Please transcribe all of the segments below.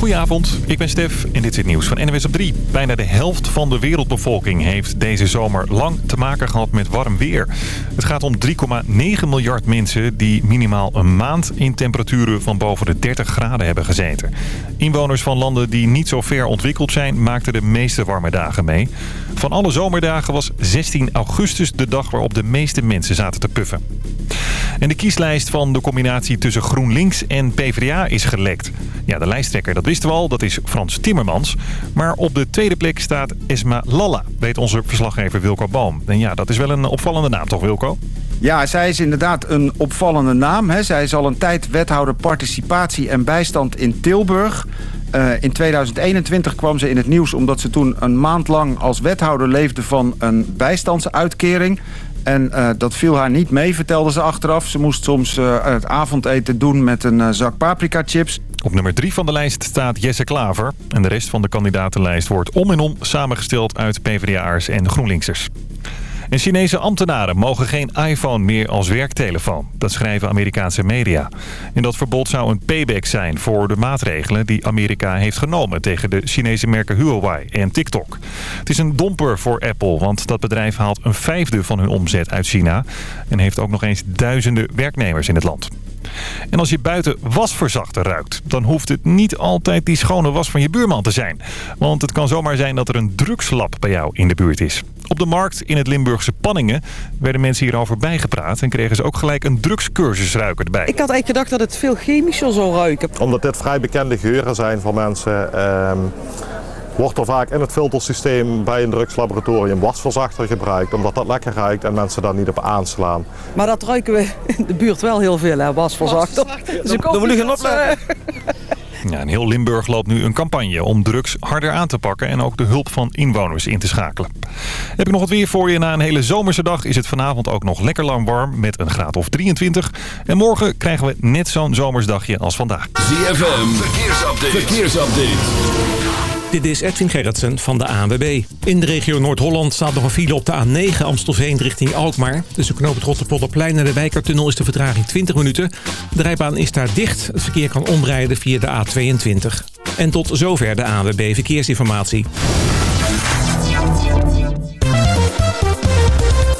Goedenavond, ik ben Stef en dit is het nieuws van NWS op 3. Bijna de helft van de wereldbevolking heeft deze zomer lang te maken gehad met warm weer. Het gaat om 3,9 miljard mensen die minimaal een maand in temperaturen van boven de 30 graden hebben gezeten. Inwoners van landen die niet zo ver ontwikkeld zijn maakten de meeste warme dagen mee. Van alle zomerdagen was 16 augustus de dag waarop de meeste mensen zaten te puffen. En de kieslijst van de combinatie tussen GroenLinks en PvdA is gelekt. Ja, de lijsttrekker, dat wisten we al, dat is Frans Timmermans. Maar op de tweede plek staat Esma Lalla, weet onze verslaggever Wilco Boom. En ja, dat is wel een opvallende naam toch, Wilco? Ja, zij is inderdaad een opvallende naam. Hè. Zij is al een tijd wethouder participatie en bijstand in Tilburg. Uh, in 2021 kwam ze in het nieuws omdat ze toen een maand lang als wethouder leefde van een bijstandsuitkering. En uh, dat viel haar niet mee, vertelde ze achteraf. Ze moest soms uh, het avondeten doen met een uh, zak paprika chips. Op nummer 3 van de lijst staat Jesse Klaver. En de rest van de kandidatenlijst wordt om en om samengesteld uit PvdA'ers en GroenLinksers. En Chinese ambtenaren mogen geen iPhone meer als werktelefoon. Dat schrijven Amerikaanse media. En dat verbod zou een payback zijn voor de maatregelen die Amerika heeft genomen... tegen de Chinese merken Huawei en TikTok. Het is een domper voor Apple, want dat bedrijf haalt een vijfde van hun omzet uit China... en heeft ook nog eens duizenden werknemers in het land. En als je buiten wasverzachter ruikt, dan hoeft het niet altijd die schone was van je buurman te zijn. Want het kan zomaar zijn dat er een drugslab bij jou in de buurt is. Op de markt in het Limburgse Panningen werden mensen hierover bijgepraat... en kregen ze ook gelijk een drugscursusruiker erbij. Ik had eigenlijk gedacht dat het veel chemischer zou ruiken. Omdat dit vrij bekende geuren zijn voor mensen... Uh, wordt er vaak in het filtersysteem bij een drugslaboratorium wasverzachter gebruikt. Omdat dat lekker ruikt en mensen daar niet op aanslaan. Maar dat ruiken we in de buurt wel heel veel, hè, wasverzachter. wasverzachter. Dus dan moet je gaan opletten. Ja, in heel Limburg loopt nu een campagne om drugs harder aan te pakken... en ook de hulp van inwoners in te schakelen. Heb ik nog wat weer voor je. Na een hele zomerse dag is het vanavond ook nog lekker lang warm... met een graad of 23. En morgen krijgen we net zo'n zomersdagje als vandaag. ZFM, verkeersupdate. verkeersupdate. Dit is Edwin Gerritsen van de ANWB. In de regio Noord-Holland staat nog een file op de A9 Amstelveen richting Alkmaar. Tussen knoop het Rotterpolderplein en de Wijkertunnel is de vertraging 20 minuten. De rijbaan is daar dicht. Het verkeer kan omrijden via de A22. En tot zover de ANWB Verkeersinformatie.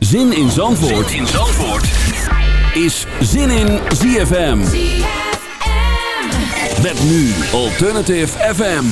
Zin in Zandvoort, zin in Zandvoort. is Zin in ZFM. ZFM. Met nu Alternative FM.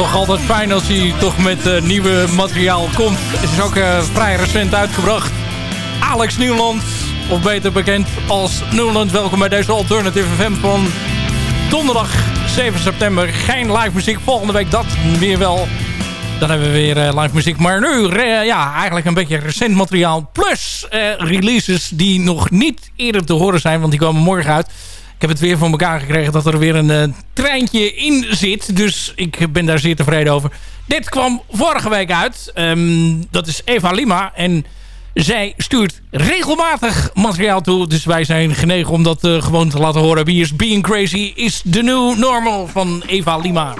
Toch altijd fijn als hij toch met uh, nieuwe materiaal komt. Het is ook uh, vrij recent uitgebracht. Alex Nieuwland, of beter bekend als Nieuwland. Welkom bij deze Alternative FM van donderdag 7 september. Geen live muziek. Volgende week dat weer wel. Dan hebben we weer uh, live muziek. Maar nu ja, eigenlijk een beetje recent materiaal. Plus releases die nog niet eerder te horen zijn. Want die komen morgen uit. Ik heb het weer voor elkaar gekregen dat er weer een uh, treintje in zit. Dus ik ben daar zeer tevreden over. Dit kwam vorige week uit. Um, dat is Eva Lima. En zij stuurt regelmatig materiaal toe. Dus wij zijn genegen om dat uh, gewoon te laten horen. Wie is Being Crazy is the new normal van Eva Lima.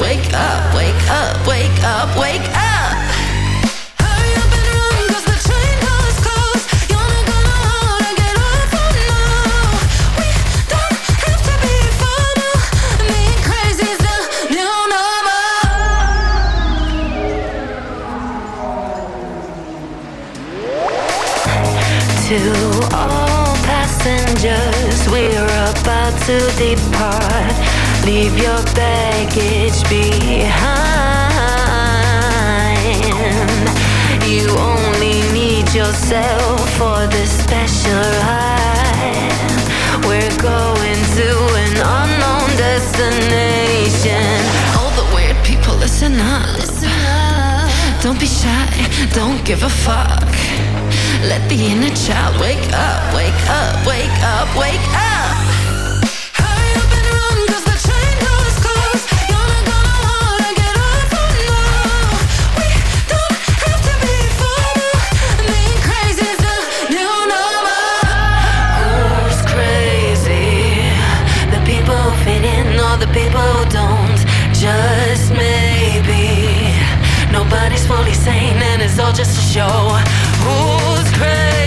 Wake up, wake up, wake up, wake up. To depart. Leave your baggage behind. You only need yourself for this special ride. We're going to an unknown destination. All the weird people listen up. Don't be shy, don't give a fuck. Let the inner child wake up, wake up, wake up, wake up just a show. Who's crazy?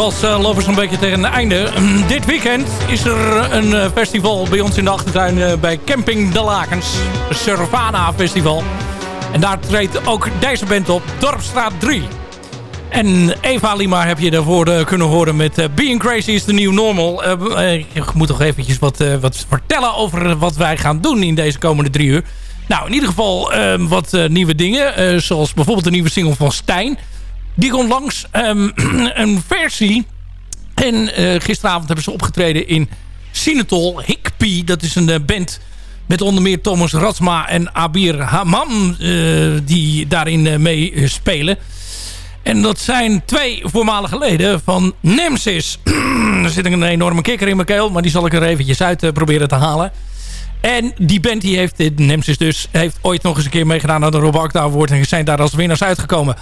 Festivals uh, lopen zo'n beetje tegen het einde. dit weekend is er een uh, festival bij ons in de achtertuin bij Camping De Lakens. Servana Festival. En daar treedt ook deze band op, Dorpstraat 3. En Eva Lima heb je daarvoor kunnen horen met Being Crazy is the New Normal. ik moet toch eventjes wat, wat vertellen over wat wij gaan doen in deze komende drie uur. Nou, in ieder geval wat nieuwe dingen. zoals bijvoorbeeld de nieuwe single van Stijn... Die komt langs. Um, een versie. En uh, gisteravond hebben ze opgetreden in Sinatol. Hikpi, dat is een uh, band met onder meer Thomas Ratsma en Abir Hamam. Uh, die daarin mee spelen. En dat zijn twee voormalige leden van Nemesis. er zit een enorme kikker in mijn keel. Maar die zal ik er eventjes uit proberen te halen. En die band die heeft, Nemesis dus, heeft ooit nog eens een keer meegedaan aan de Rob Award. En zijn daar als winnaars uitgekomen.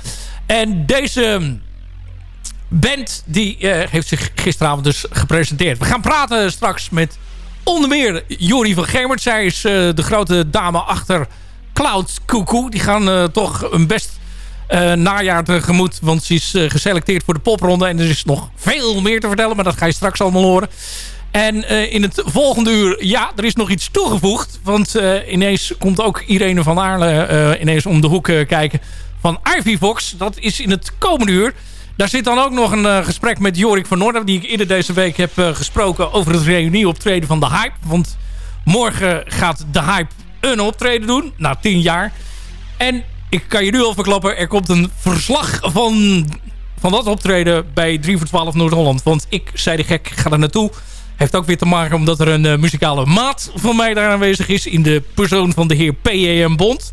En deze band die uh, heeft zich gisteravond dus gepresenteerd. We gaan praten straks met onder meer Jori van Gemert. Zij is uh, de grote dame achter Cloud Cuckoo. Die gaan uh, toch een best najaar tegemoet. Want ze is geselecteerd voor de popronde. En er is nog veel meer te vertellen. Maar dat ga je straks allemaal horen. En in het volgende uur, ja, er is nog iets toegevoegd. Want ineens komt ook Irene van Aarle ineens om de hoek kijken van Ivy Fox. Dat is in het komende uur. Daar zit dan ook nog een uh, gesprek met Jorik van Noorden... die ik eerder deze week heb uh, gesproken over het reunieoptreden van The Hype. Want morgen gaat The Hype een optreden doen, na tien jaar. En ik kan je nu al verklappen, er komt een verslag van, van dat optreden... bij 3 voor 12 Noord-Holland. Want ik, zei de gek, ga er naartoe. Heeft ook weer te maken omdat er een uh, muzikale maat van mij daar aanwezig is... in de persoon van de heer P.E.M. Bond...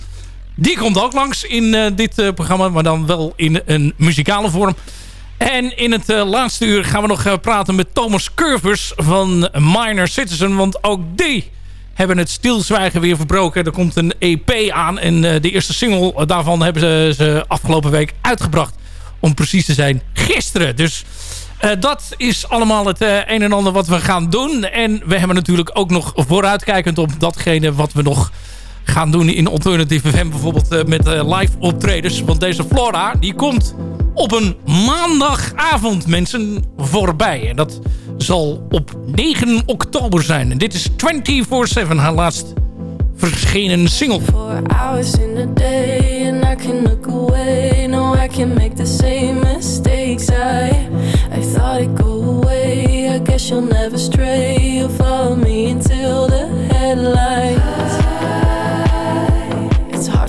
Die komt ook langs in uh, dit uh, programma, maar dan wel in een muzikale vorm. En in het uh, laatste uur gaan we nog praten met Thomas Curvers van Minor Citizen. Want ook die hebben het stilzwijgen weer verbroken. Er komt een EP aan en de eerste single daarvan hebben ze, ze, afgelopen week uitgebracht. Om precies te zijn, gisteren. Dus dat is allemaal het een en ander wat we gaan doen. En we hebben natuurlijk ook nog vooruitkijkend op datgene wat we nog gaan doen in Alternative FM. Bijvoorbeeld uh, met uh, live optredens. Want deze Flora die komt op een maandagavond mensen voorbij. En dat zal op 9 oktober zijn. En dit is 24-7 haar laatst verschenen single. Four hours in a day and I can look away. No, I can make the same mistakes. I, I thought it'd go away. I guess you'll never stray. You'll follow me until the headlights.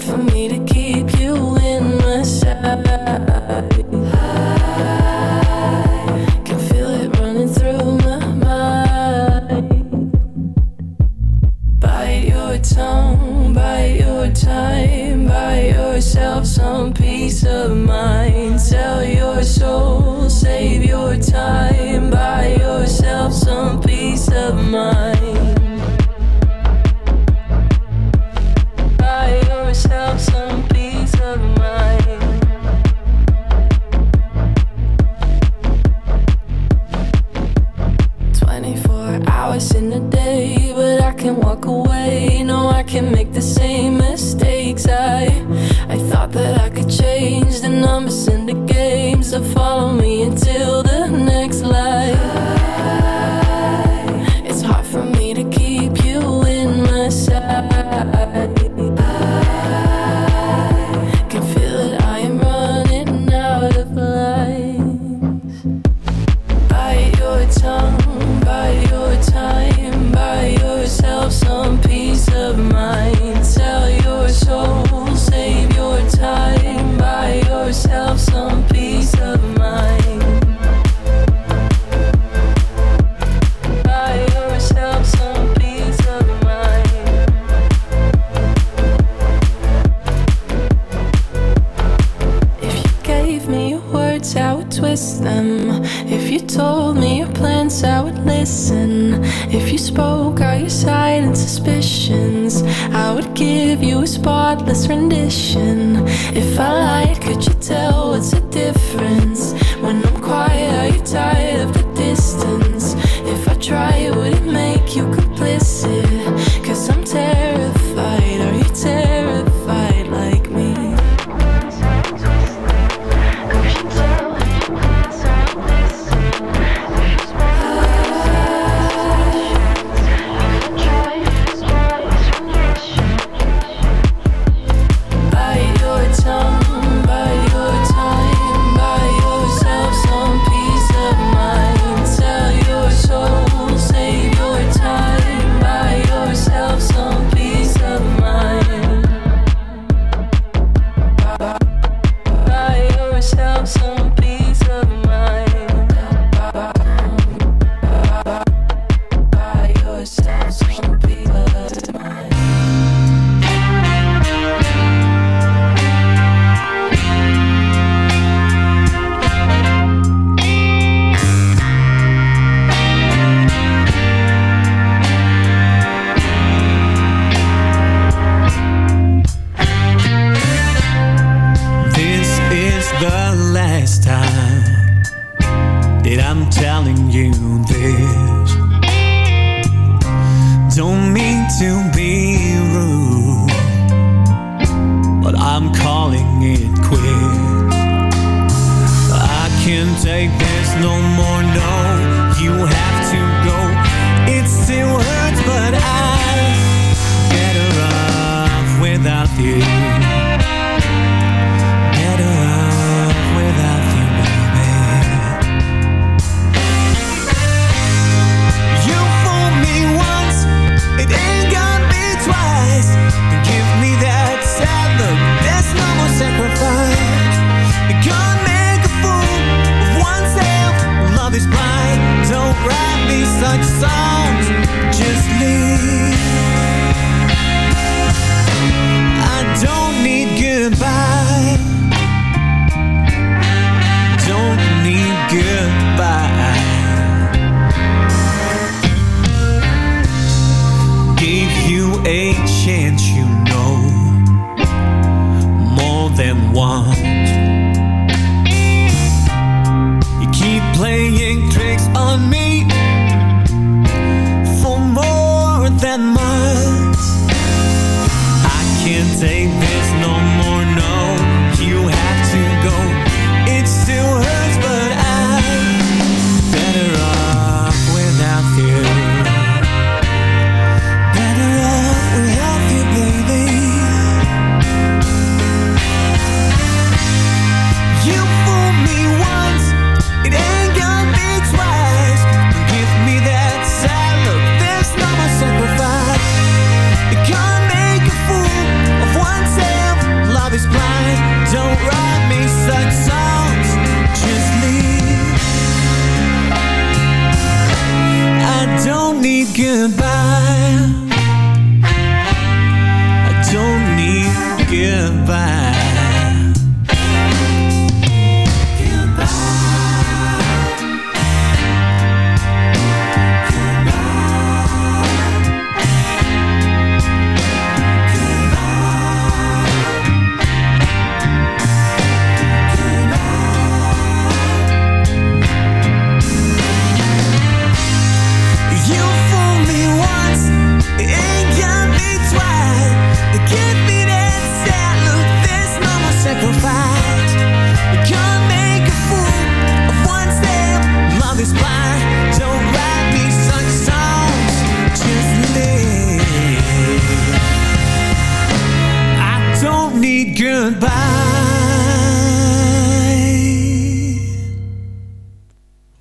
For me to keep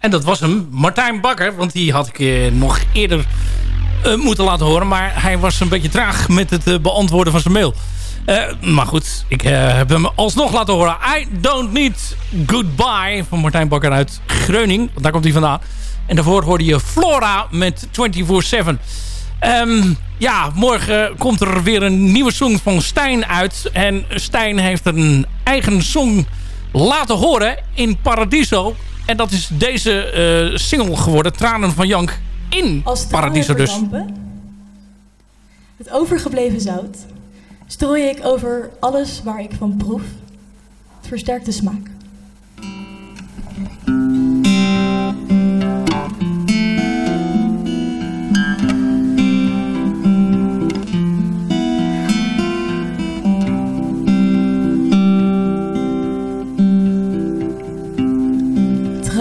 En dat was hem, Martijn Bakker. Want die had ik eh, nog eerder eh, moeten laten horen. Maar hij was een beetje traag met het eh, beantwoorden van zijn mail. Maar goed, ik heb hem alsnog laten horen. I Don't Need Goodbye van Martijn Bakker uit Greuning. Want daar komt hij vandaan. En daarvoor hoorde je Flora met 24-7. Ehm, ja, morgen komt er weer een nieuwe song van Stijn uit. En Stijn heeft een eigen song laten horen in Paradiso. En dat is deze eh, single geworden, Tranen van Jank, in Als Paradiso dus. Het overgebleven zout strooi ik over alles waar ik van proef. Het versterkt de smaak.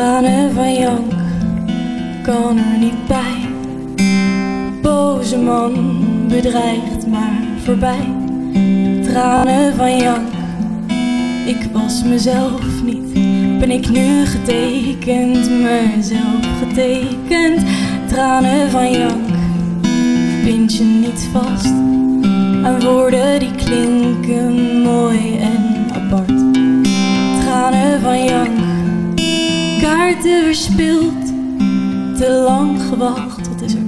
Tranen van Jank kan er niet bij. Boze man bedreigt maar voorbij. Tranen van Jank, ik was mezelf niet. Ben ik nu getekend, mezelf getekend. Tranen van Jank, bind je niet vast aan woorden die klinken mooi en apart. Verspild, te lang gewacht. Wat is er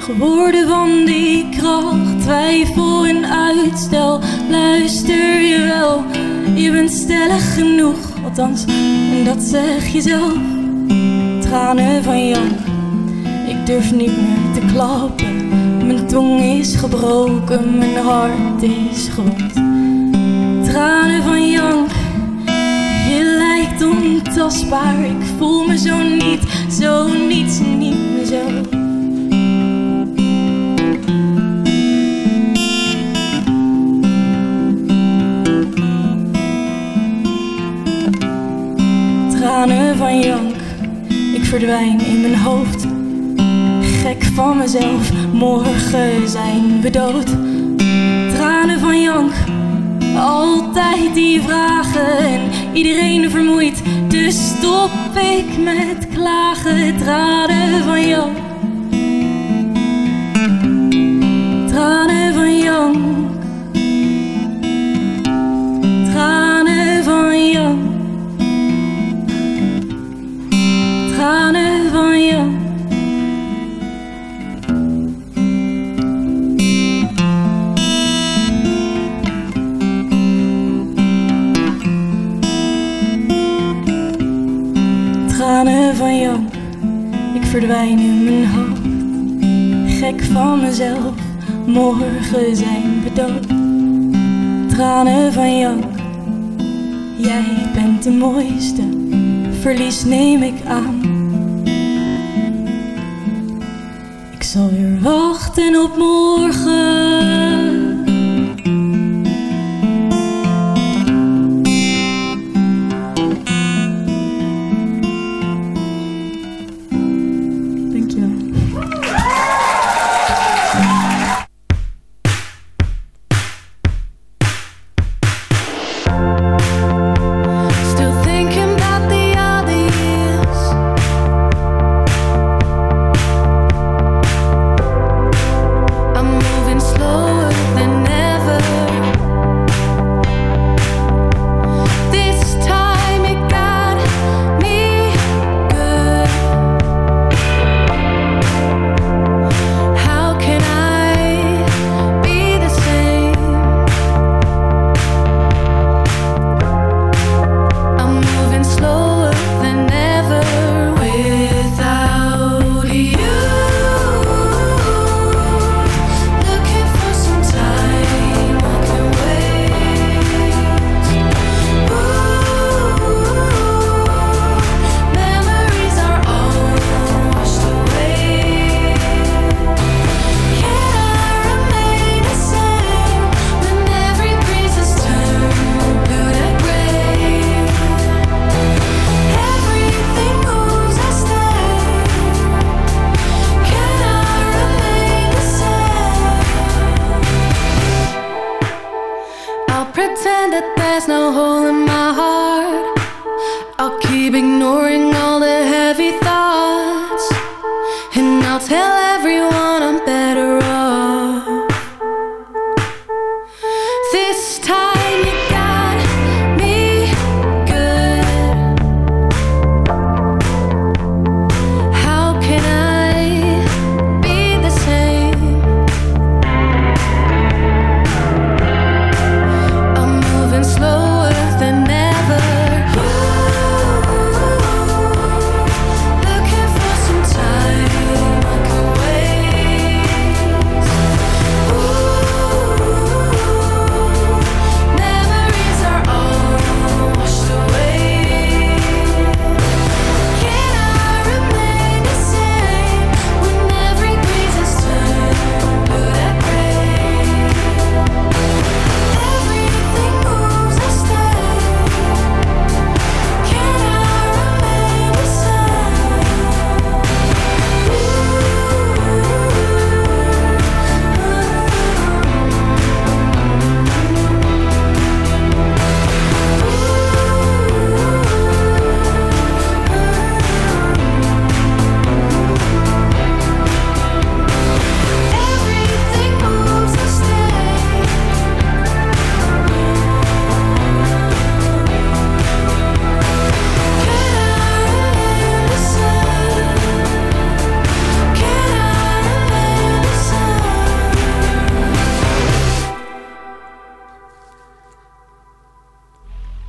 geworden van die kracht? Twijfel en uitstel, luister je wel. Je bent stellig genoeg, althans, en dat zeg je zelf. Tranen van Jan, ik durf niet meer te klappen. Mijn tong is gebroken, mijn hart is gewond. Tranen van Jank, je lijkt om te tastbaar. Ik voel me zo niet, zo niets, niet meer. Tranen van jank, ik verdwijn in mijn hoofd. Gek van mezelf, morgen zijn we dood. Tranen van jank, altijd die vragen en iedereen vermoeid. Dus stop ik met klagen, tranen van jank. Tranen van jank. In mijn hoofd. Gek van mezelf, morgen zijn we dood. Tranen van jank, jij bent de mooiste, verlies neem ik aan. Ik zal weer wachten op morgen.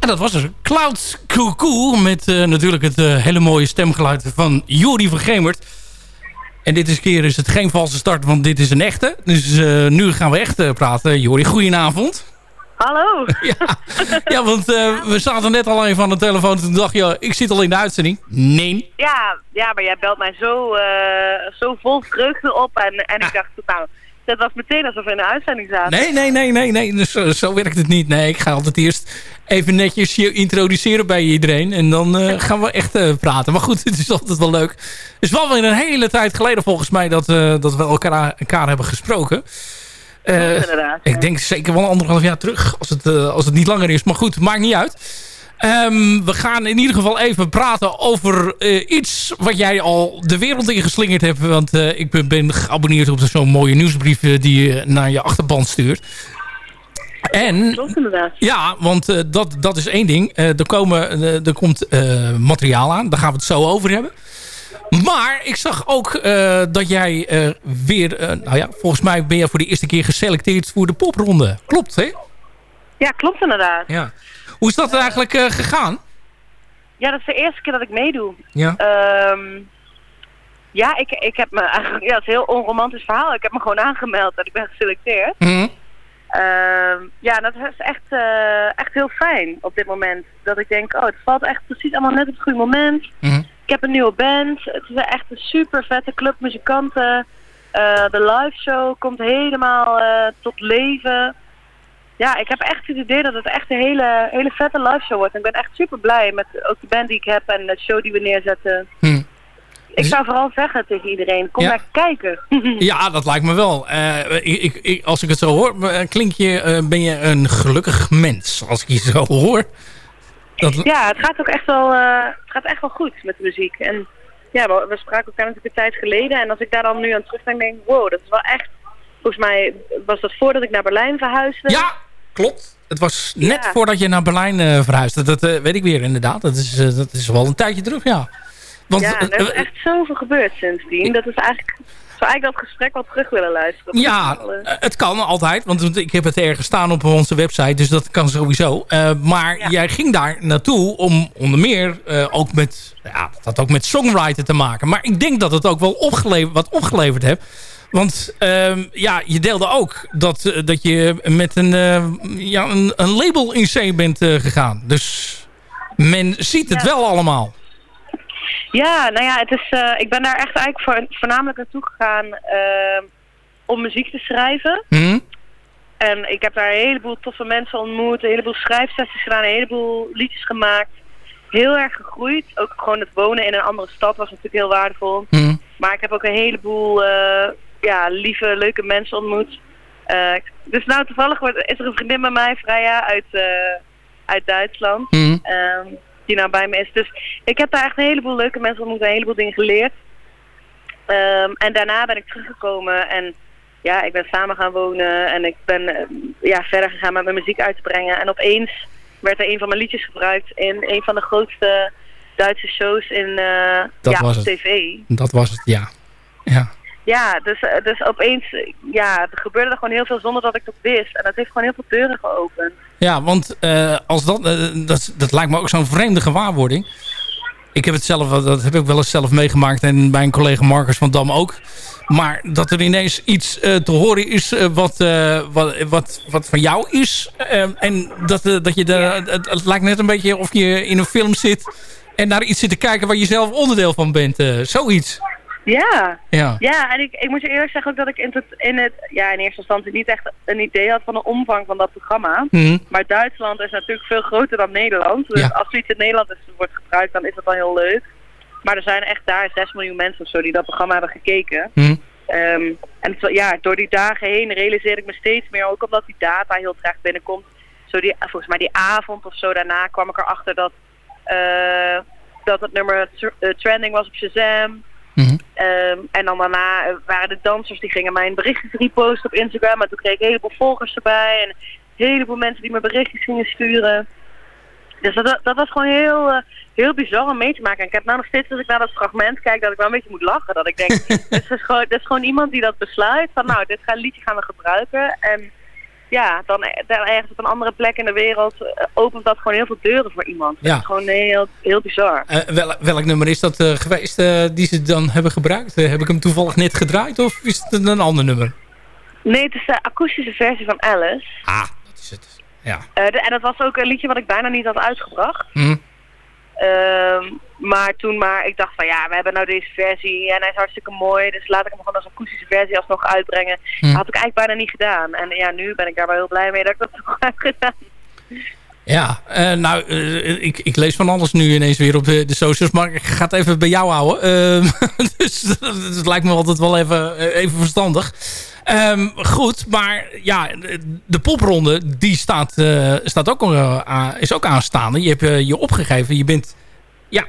Dat was dus Clouds Cuckoo met eh, natuurlijk het eh, hele mooie stemgeluid van Jori van Gemert. En dit is keer is het geen valse start, want dit is een echte. Dus eh, nu gaan we echt praten. Jori, goedenavond. Hallo. Ja, want eh, we zaten net al even aan de telefoon. Toen dacht je, ik zit al in de uitzending. Nee. Ja, ja, maar jij belt mij zo, zo vol vreugde op. En, en ik dacht, nou, dat was meteen alsof we in de uitzending zaten. Nee, nee, nee, nee, nee. Dus, zo, zo werkt het niet. Nee, ik ga altijd eerst even netjes je introduceren bij iedereen. En dan eh, gaan we echt eh, praten. Maar goed, het is altijd wel leuk. Het is wel weer een hele tijd geleden volgens mij dat, eh, dat we elkaar, elkaar hebben gesproken. Eh, inderdaad, ik denk zeker wel anderhalf jaar terug, als het, eh, als het niet langer is. Maar goed, maakt niet uit. Ehm, we gaan in ieder geval even praten over eh, iets wat jij al de wereld in geslingerd hebt. Want eh, ik ben, ben geabonneerd op zo'n mooie nieuwsbrief eh, die je naar je achterband stuurt. En, Klopt inderdaad. ja, want dat, dat is één ding. Er, komen, er komt materiaal aan. Daar gaan we het zo over hebben. Maar ik zag ook dat jij weer... nou ja, volgens mij ben je voor de eerste keer geselecteerd voor de popronde. Klopt, hè? Ja, klopt inderdaad. Ja. Hoe is dat eigenlijk eh, gegaan? Ja, dat is de eerste keer dat ik meedoe. Ja. Ehm, ja, ik, ik heb me eigenlijk... Ja, het is een heel onromantisch verhaal. Ik heb me gewoon aangemeld en ik ben geselecteerd. Mhm. Ehm, ja, dat is echt, eh, echt heel fijn op dit moment. Dat ik denk, oh, het valt echt precies allemaal net op het goede moment. Mhm. Ik heb een nieuwe band. Het is echt een super vette club muzikanten. Eh, de live show komt helemaal tot leven. Ja, ik heb echt het idee dat het echt een hele, hele vette live show wordt. En ik ben echt super blij met ook de band die ik heb en de show die we neerzetten. Hm. Ik zou vooral zeggen tegen iedereen, kom Ja. daar kijken. Ja, dat lijkt me wel. Eh, ik, ik, als ik het zo hoor, eh, klink je, eh, ben je een gelukkig mens. Als ik je zo hoor. Dat, Ja, het gaat ook echt wel, het gaat echt wel goed met de muziek. En ja, we, we spraken elkaar natuurlijk een tijd geleden. En als ik daar dan nu aan terugdenk, denk ik, wow, dat is wel echt... Volgens mij was dat voordat ik naar Berlijn verhuisde. Ja, klopt. Het was net Ja. voordat je naar Berlijn eh, verhuisde. Dat eh, weet ik weer inderdaad. Dat is, eh, dat is wel een tijdje terug, ja. Want, ja, er is echt zoveel gebeurd sindsdien. Dat is eigenlijk... Ik zou eigenlijk dat gesprek wel terug willen luisteren. Ja, het kan altijd. Want ik heb het ergens staan op onze website. Dus dat kan sowieso. Maar jij ging daar naartoe om onder meer ook met... Ja, dat had ook met songwriter te maken. Maar ik denk dat het ook wel opgeleverd, wat opgeleverd heeft. Want ehm, ja, je deelde ook dat, eh, dat je met een, eh, ja, een, een label in zee bent eh, gegaan. Dus men ziet het Ja. wel allemaal. Ja, nou ja, het is, eh, ik ben daar echt eigenlijk voor, voornamelijk naartoe gegaan eh, om muziek te schrijven. Hm? En ik heb daar een heleboel toffe mensen ontmoet, een heleboel schrijfsessies gedaan, een heleboel liedjes gemaakt. Heel erg gegroeid. Ook gewoon het wonen in een andere stad was natuurlijk heel waardevol. Hm. Maar ik heb ook een heleboel ja, lieve, leuke mensen ontmoet. Eh, dus nou, toevallig wordt, is er een vriendin bij mij, Freya, uit, eh, uit Duitsland. Hm. ehm, die nou bij me is. Dus ik heb daar echt een heleboel leuke mensen ontmoet en een heleboel dingen geleerd. Ehm, en daarna ben ik teruggekomen en ja, ik ben samen gaan wonen en ik ben eh, ja, verder gegaan met mijn muziek uit te brengen. En opeens werd er een van mijn liedjes gebruikt in een van de grootste Duitse shows in Dat ja, was op het. tv. Dat was het, ja. Ja. Ja, dus, eh, dus opeens ja, er gebeurde er gewoon heel veel zonder dat ik het wist. En dat heeft gewoon heel veel deuren geopend. Ja, want eh, als dat, eh, dat, dat lijkt me ook zo'n vreemde gewaarwording. Ik heb het zelf, dat heb ik wel eens zelf meegemaakt en bij een collega Marcus van Dam ook. Maar dat er ineens iets te horen is wat, wat, wat, wat van jou is. en dat, dat je daar, het, het lijkt net een beetje of je in een film zit en naar iets zit te kijken waar je zelf onderdeel van bent. zoiets. Ja, Ja. ja en ik, ik moet je eerlijk zeggen ook dat ik in het, in het, ja, in eerste instantie niet echt een idee had van de omvang van dat programma. Mhm. Maar Duitsland is natuurlijk veel groter dan Nederland. Dus Ja. als zoiets in Nederland is, wordt gebruikt, dan is dat wel heel leuk. Maar er zijn echt daar 6 miljoen mensen of zo die dat programma hebben gekeken. Hm. Ehm, en het- ja, door die dagen heen realiseerde ik me steeds meer, ook omdat die data heel traag binnenkomt. Zo die, volgens mij die avond of zo daarna kwam ik erachter dat, eh, dat het nummer eh, trending was op Shazam. Mhm. Ehm, en dan daarna waren de dansers die gingen mijn berichtjes reposten op Instagram. En toen kreeg ik een heleboel volgers erbij. En een heleboel mensen die me berichtjes gingen sturen. Dus dat, dat was gewoon heel, eh, heel bizar om mee te maken. En ik heb nou nog steeds, als ik naar dat fragment kijk, dat ik wel een beetje moet lachen. Dat ik denk, dit, is gewoon, dit is gewoon iemand die dat besluit. Van nou, dit gaan, liedje gaan we gebruiken. En ja, dan, dan ergens op een andere plek in de wereld eh, opent dat gewoon heel veel deuren voor iemand. Ja. Dat is gewoon heel, heel bizar. Eh, wel, welk nummer is dat eh, geweest die ze dan hebben gebruikt? Heb ik hem toevallig net gedraaid of is het een ander nummer? Nee, het is de akoestische versie van Alice. Ah, dat is het. ja. De- en dat was ook een liedje wat ik bijna niet had uitgebracht. Hm. Ehm, maar toen maar, ik dacht van ja, we hebben nou deze versie en hij is hartstikke mooi. Dus laat ik hem gewoon als akoestische versie alsnog uitbrengen. Hm. Dat had ik eigenlijk bijna niet gedaan. En ja, nu ben ik daar wel heel blij mee dat ik dat toch heb gedaan. Ja, eh, nou, eh, ik, ik lees van alles nu ineens weer op de, de socials, maar ik ga het even bij jou houden. Ehm, dus dat, dat lijkt me altijd wel even, eh, even verstandig. Ehm, goed, maar ja, de- de popronde die staat, eh, staat ook, eh, aan- is ook aanstaande. Je hebt eh, je opgegeven, je bent ja,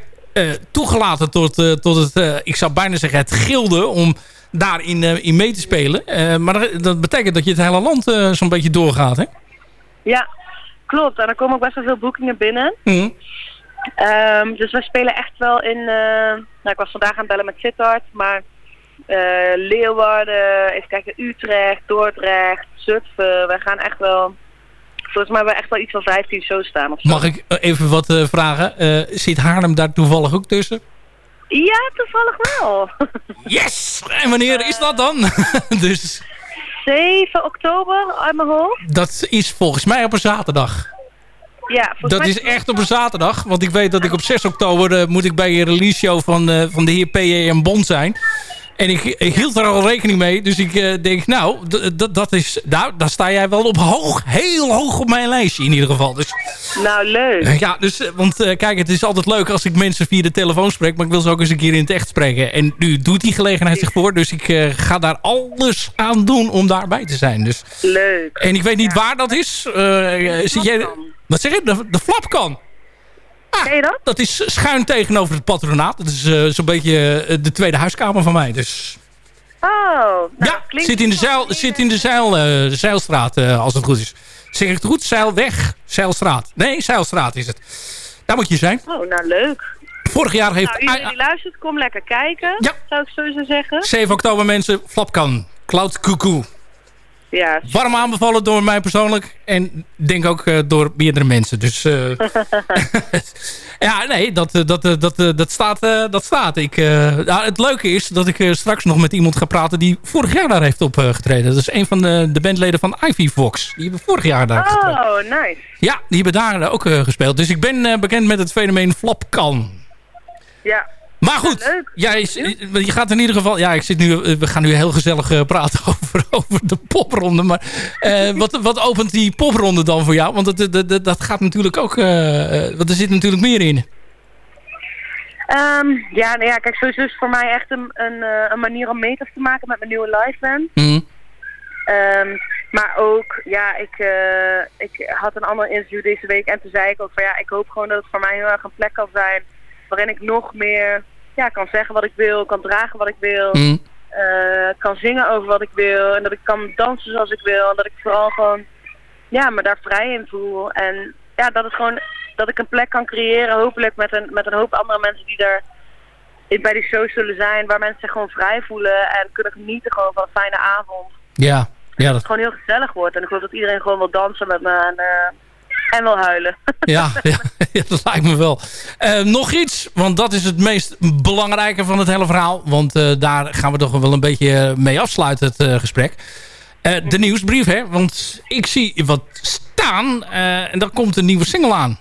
toegelaten tot, tot het, ik zou bijna zeggen, het gilde om daarin in mee te spelen. Maar dat, dat betekent dat je het hele land zo'n beetje doorgaat, hè? Ja, klopt. En er komen ook best wel veel boekingen binnen. Mhm. Ehm, dus we spelen echt wel in... nou, ik was vandaag aan het bellen met Sittard, maar Leeuwarden, even kijken, Utrecht, Dordrecht, Zutphen. We gaan echt wel... Volgens mij hebben we echt wel iets van 15 shows staan of zo. Mag ik eh, even wat eh, vragen? Eh, zit Haarlem daar toevallig ook tussen? Ja, toevallig wel. Yes! En wanneer is dat dan? dus 7 oktober uit mijn hoofd. dat is volgens mij op een zaterdag. Ja, volgens Dat is echt op een zaterdag. Want ik weet dat ik op 6 oktober eh, moet ik bij een release show van, eh, van de heer P.J. Bond zijn. En ik, ik hield er al rekening mee. Dus ik eh, denk, nou, dat is, nou, daar sta jij wel op hoog. Heel hoog op mijn lijstje in ieder geval. Dus, Nou, leuk. ja, dus, eh, want eh, kijk, het is altijd leuk als ik mensen via de telefoon spreek. Maar ik wil ze ook eens een keer in het echt spreken. En nu doet die gelegenheid zich voor. Dus ik ga daar alles aan doen om daarbij te zijn. Dus, Leuk. en ik weet niet waar dat is. Zit jij, wat zeg je? De, de Ken je dat? Dat is schuin tegenover het patronaat. Dat is eh, zo'n beetje eh, de tweede huiskamer van mij. Dus Oh, nou, ja, zit in de, zeil, zit in de, zeil, Zeilstraat, eh, als het goed is. Zeg ik het goed? Zeilweg, Zeilstraat. Nee, Zeilstraat is het. Daar moet je zijn. Oh, nou leuk. Vorig jaar heeft Nou, iedereen die luistert, kom lekker kijken. Ja. Zou ik sowieso zeggen. 7 oktober mensen Flapkan. Cloud Cuckoo. Ja. Warm aanbevallen door mij persoonlijk. En denk ook eh, door meerdere mensen. Dus eh, ja, nee, dat, eh, dat, dat, dat, staat, dat staat. Ik, nou, het leuke is dat ik straks nog met iemand ga praten die vorig jaar daar heeft opgetreden. dat is een van de, de bandleden van Ivy Fox. Die hebben vorig jaar daar getreden. Oh, nice. Ja, die hebben daar ook gespeeld. Dus ik ben bekend met het fenomeen Flapkan. Ja. Maar goed, jij, je gaat in ieder geval... Ja, ik zit nu, eh, we gaan nu heel gezellig eh, praten over, over de popronde. Maar eh, wat, wat opent die popronde dan voor jou? Want dat, dat, dat- gaat natuurlijk ook... eh, want er zit natuurlijk meer in. Ehm, ja, nou ja, kijk, sowieso is het voor mij echt een, een, een manier om meters te maken met mijn nieuwe live band. Mhm. Ehm, maar ook, ja, ik, ik had een ander interview deze week en toen zei ik ook van ja, ik hoop gewoon dat het voor mij heel erg een plek kan zijn waarin ik nog meer ja, kan zeggen wat ik wil, kan dragen wat ik wil, Mhm. eh, kan zingen over wat ik wil en dat ik kan dansen zoals ik wil en dat ik vooral gewoon ja, me daar vrij in voel. En ja, dat het gewoon dat ik een plek kan creëren, hopelijk met een, met een hoop andere mensen die daar in- bij die shows zullen zijn, waar mensen zich gewoon vrij voelen en kunnen genieten gewoon van een fijne avond Ja, ja, dat, het gewoon heel gezellig wordt. En ik hoop dat iedereen gewoon wil dansen met me en, eh, en wil huilen. ja, ja, ja, dat lijkt me wel. Eh, nog iets, want dat is het meest belangrijke van het hele verhaal. Want eh, daar gaan we toch wel een beetje mee afsluiten, het eh, gesprek. De nieuwsbrief, hè? Want ik zie wat staan en dan komt een nieuwe single aan.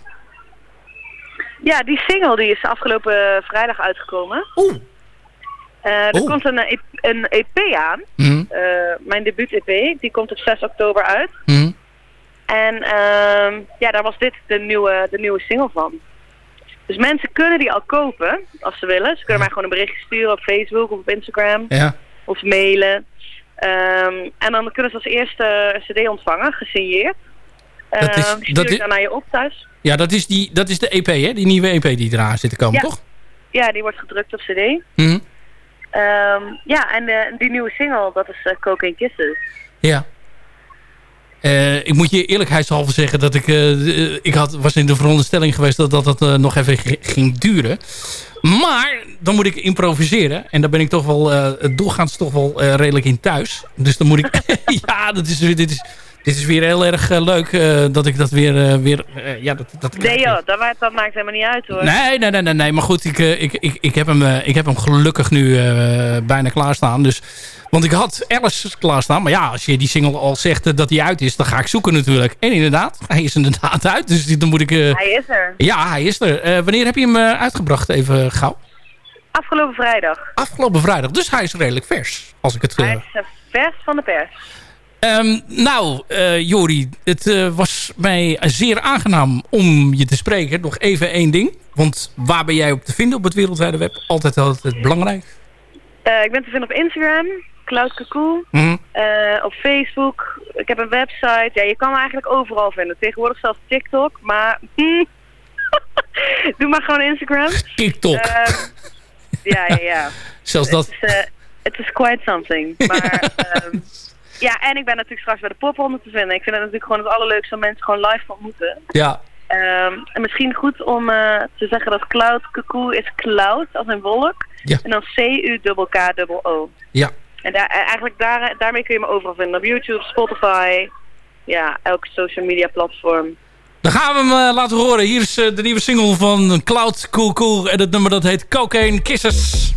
ja, die single die is afgelopen vrijdag uitgekomen. Oeh. er Oeh. komt een, EP een EP aan. Mhm. Mijn debuut-EP. Die komt op 6 oktober uit. Mhm. En ehm, ja, daar was dit de nieuwe, de nieuwe single van. Dus mensen kunnen die al kopen, als ze willen. Ze kunnen mij gewoon een berichtje sturen op Facebook of op Instagram. Ja. Of mailen. Ehm, en dan kunnen ze als eerste een cd ontvangen, gesigneerd. Dat is- die dat is- dan naar je op thuis. Ja, dat is, die, dat is de EP, hè? Die nieuwe EP die eraan zit te komen, Ja. toch? Ja, die wordt gedrukt op cd. Mhm. Ja, en eh, die nieuwe single, dat is uh, Cocaine Kisses. Ja. Eh, ik moet je eerlijkheidshalve zeggen dat ik... eh, eh, ik had, was in de veronderstelling geweest dat dat, dat nog even ging duren. Maar dan moet ik improviseren. En daar ben ik toch wel doorgaans toch wel redelijk in thuis. Dus dan moet ik... ja, dat is, dit is, Dit is weer heel erg eh, leuk eh, dat ik dat weer... eh, weer ja, dat, dat Nee joh, dat, maakt- dat maakt helemaal niet uit hoor. Nee, nee, nee, nee, nee. Maar goed, ik, ik, ik, ik, heb hem, ik heb hem gelukkig nu bijna klaarstaan. Dus, want ik had Alice klaarstaan. Maar ja, als je die single al zegt dat hij uit is, dan ga ik zoeken natuurlijk. En inderdaad, hij is inderdaad uit. Dus dan moet ik... Hij is er. Ja, hij is er. Wanneer heb je hem uitgebracht? Even gauw. Afgelopen vrijdag. Afgelopen vrijdag. Dus hij is redelijk vers. Als ik het... Hij is vers van de pers. Ehm, nou, eh, Jori, het eh, was mij zeer aangenaam om je te spreken. Nog even één ding. Want waar ben jij op te vinden op het wereldwijde web? Altijd altijd belangrijk. Eh, ik ben te vinden op Instagram, Cloud Cuckoo. Mhm. Op Facebook. Ik heb een website. Ja, je kan me eigenlijk overal vinden. Tegenwoordig zelfs TikTok. Maar doe maar gewoon Instagram. TikTok. Ja, ja, ja. Zelfs dat. Het is, het is quite something. Maar ehm, ja, en ik ben natuurlijk straks bij de popronde te vinden. Ik vind het natuurlijk gewoon het allerleukste om mensen gewoon live te ontmoeten. Ja. Ehm, en misschien goed om eh, te zeggen dat Cloud Cuckoo is cloud, als een wolk. Ja. En dan C-U-K-K-O. Ja. En daar, eh, eigenlijk daar, daarmee kun je me overal vinden. Op YouTube, Spotify. Ja, elke social media platform. Dan gaan we hem eh, laten horen. Hier is de nieuwe single van Cloud Cool Cool. En het nummer dat heet Cocaine Kisses.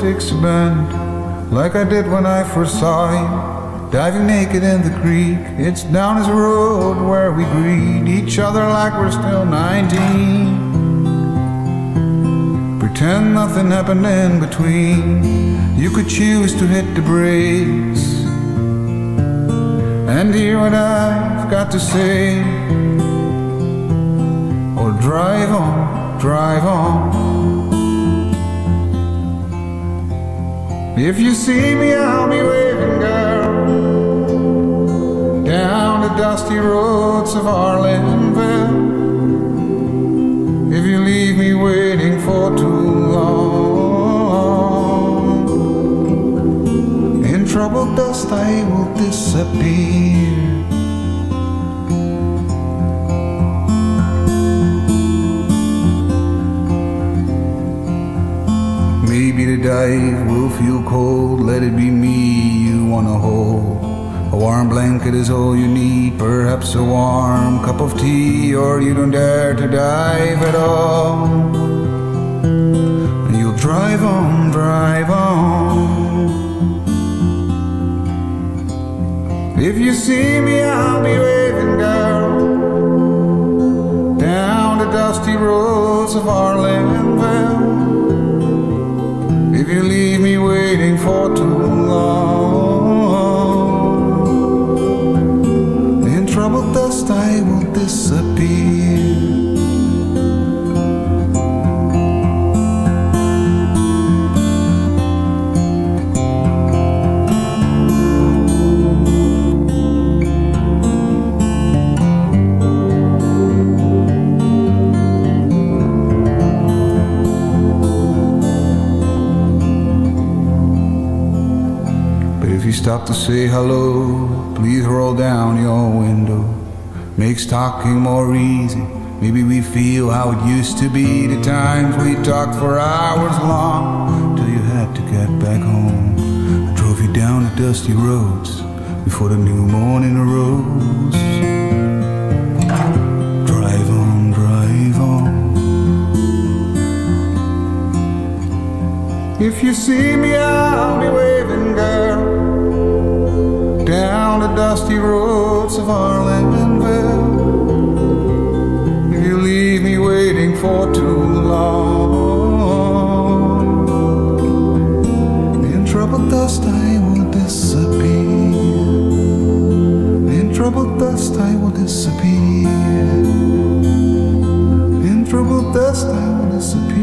Takes a bend, like I did when I first saw you. Diving naked in the creek, it's down this road where we greet each other like we're still 19. Pretend nothing happened in between. You could choose to hit the brakes and hear what I've got to say. Or drive on, drive on. If you see me, I'll be waving, girl, down the dusty roads of Arlenville. If you leave me waiting for too long, in troubled dust I will disappear. Maybe the dive will feel cold, let it be me you wanna hold. A warm blanket is all you need, perhaps a warm cup of tea, or you don't dare to dive at all. And you'll drive on, drive on. If you see me, I'll be waving, girl, down the dusty roads of Arlenville. If you leave me waiting for too long, stop to say hello, please roll down your window. Makes talking more easy. Maybe we feel how it used to be. The times we talked for hours long till you had to get back home. I drove you down the dusty roads before the new morning arose. Drive on, drive on. If you see me, I'll be girl, down the dusty roads of Arlenville. If you leave me waiting for too long, in troubled dust I will disappear. In troubled dust I will disappear. In troubled dust I will disappear.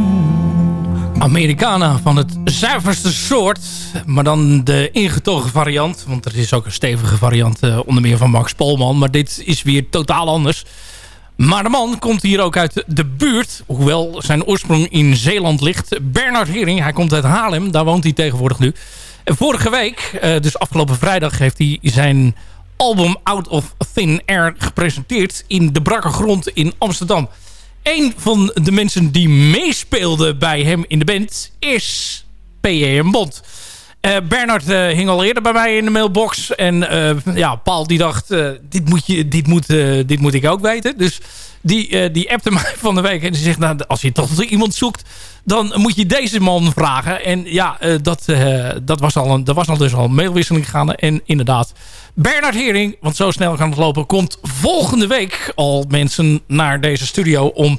Mm-hmm. Americana van het zuiverste soort. Maar dan de ingetogen variant. Want er is ook een stevige variant eh, onder meer van Max Polman. Maar dit is weer totaal anders. Maar de man komt hier ook uit de buurt. Hoewel zijn oorsprong in Zeeland ligt. Bernard Hering, hij komt uit Haarlem. Daar woont hij tegenwoordig nu. En vorige week, eh, dus afgelopen vrijdag... heeft hij zijn album Out of Thin Air gepresenteerd... in de brakke grond in Amsterdam. Een van de mensen die meespeelde bij hem in de band is P.E.M. Bond. Eh, Bernard eh, hing al eerder bij mij in de mailbox. En eh, ja, Paul die dacht, dit, moet je, dit, moet, dit moet ik ook weten. Dus die, die appte mij van de week. En die zegt, nou, als je toch iemand zoekt, dan moet je deze man vragen. En ja, dat, dat, was al een, dat was al dus al een mailwisseling gaande. En inderdaad, Bernard Hering, want zo snel kan het lopen... komt volgende week al mensen naar deze studio om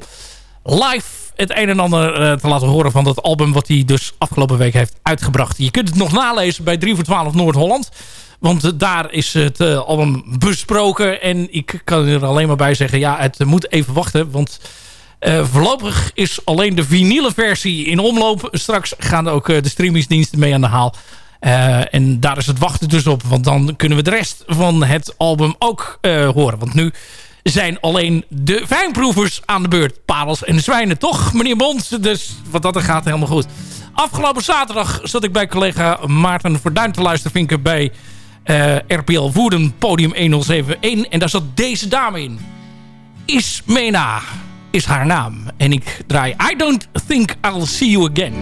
live het een en ander eh, te laten horen van dat album... wat hij dus afgelopen week heeft uitgebracht. Je kunt het nog nalezen bij 3 voor 12 Noord-Holland. Want daar is het eh, album besproken. En ik kan er alleen maar bij zeggen... ja, het moet even wachten, want... eh, voorlopig is alleen de vinyle versie in omloop. Straks gaan ook de streamingsdiensten mee aan de haal. En daar is het wachten dus op. Want dan kunnen we de rest van het album ook horen. Want nu zijn alleen de fijnproevers aan de beurt. Parels en zwijnen, toch meneer Bond? Dus wat dat er gaat, helemaal goed. Afgelopen zaterdag zat ik bij collega Maarten Verduin te luisteren... vinken bij eh, RPL Woerden, podium 1071. En daar zat deze dame in. Ismena is haar naam. En ik draai I Don't Think I'll See You Again.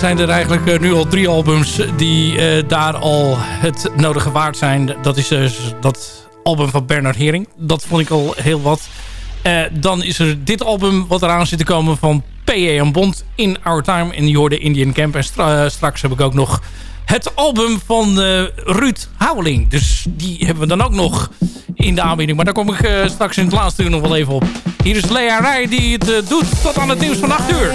Mij zijn er eigenlijk eh, nu al drie albums die eh, daar al het nodige waard zijn. Dat is dus dat album van Bernard Hering. Dat vond ik al heel wat. Eh, dan is er dit album wat eraan zit te komen van P.A. en Bond in Our Time in Jorde Indian Camp. En stra- straks heb ik ook nog het album van Ruud Houweling. Dus die hebben we dan ook nog in de aanbieding. Maar daar kom ik straks in het laatste uur nog wel even op. Hier is Lea Rij die het doet tot aan het nieuws van 8 uur.